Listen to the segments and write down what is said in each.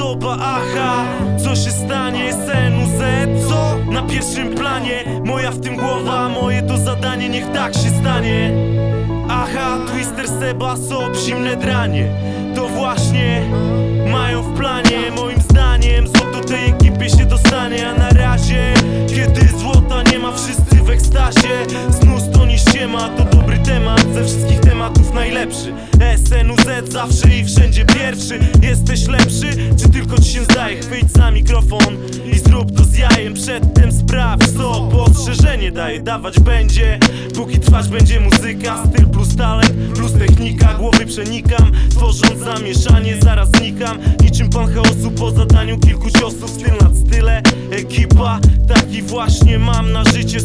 Aha. Co się stanie? SNUZ, co? Na pierwszym planie. Moja w tym głowa, moje to zadanie. Niech tak się stanie. Aha, Twister, Seba, Sob, zimne dranie. To właśnie mają w planie. Moim zdaniem złoto tej ekipie się dostanie. A na razie, Zawsze i wszędzie pierwszy. Jesteś lepszy, czy tylko ci się zdaje? Chwyć za mikrofon i zrób to z jajem. Przedtem sprawdź co postrzeżenie daje. Dawać będzie, póki trwać będzie muzyka. Styl plus talent, plus technika. Głowy przenikam, tworząc zamieszanie. Zaraz znikam, niczym pan chaosu Po zadaniu kilku ciosów, styl nad style Ekipa, taki właśnie mam na życie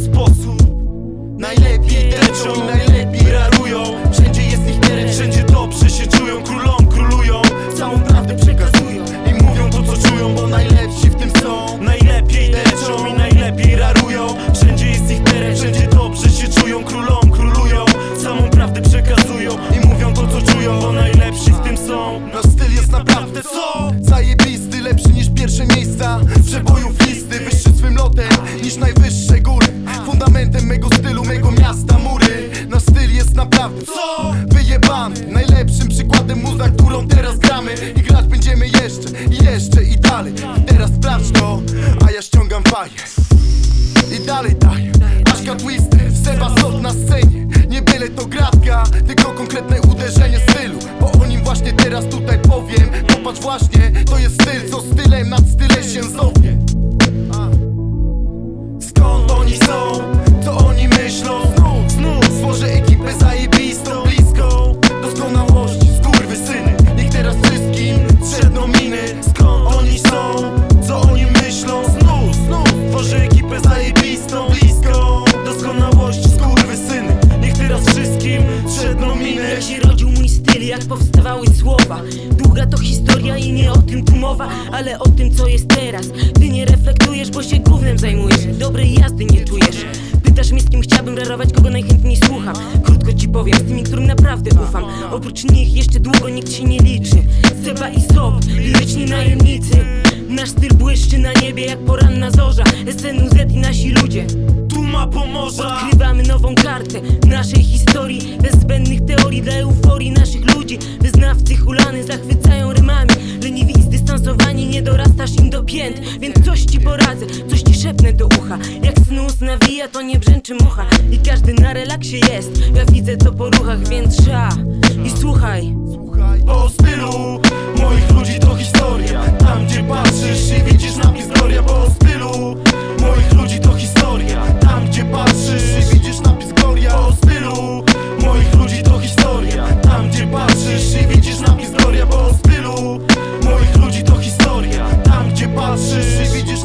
Zajebisty, lepszy niż pierwsze miejsca. Przebojów listy, wyższy swym lotem niż najwyższe góry. Fundamentem mego stylu, mego miasta mury. Nasz styl jest naprawdę co? Wyjebany, najlepszym przykładem muza, którą teraz gramy. I grać będziemy jeszcze, jeszcze i dalej. I teraz sprawdź to, a ja ściągam faję i dalej daję. Aśka Twister, Seba Sot na scenie style jak powstawały słowa? Długa to historia i nie o tym tu mowa Ale o tym co jest teraz. Ty nie reflektujesz, bo się gównem zajmujesz. Dobrej jazdy nie czujesz. Pytasz mnie z kim chciałbym rarować, kogo najchętniej słucham. Krótko ci powiem, z tymi, którym naprawdę ufam. Oprócz nich jeszcze długo nikt się nie liczy. Seba i Sob, liryczni najemnicy. Nasz styl błyszczy na niebie jak poranna zorza. SNUZ i nasi ludzie. Tuma Pomorza. Odkrywamy nową kartę naszej historii. Bez zbędnych teorii dla euforii naszych ludzi. Wyznawcy hulany zachwycają rymami. Leniwi i zdystansowani nie dorastasz im do pięt. Więc coś ci poradzę, coś ci szepnę do ucha. Jak snus nawija to nie brzęczy mucha. I każdy na relaksie jest. Ja widzę to po ruchach, więc sza. I słuchaj. Słuchaj, o stylu Moich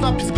up.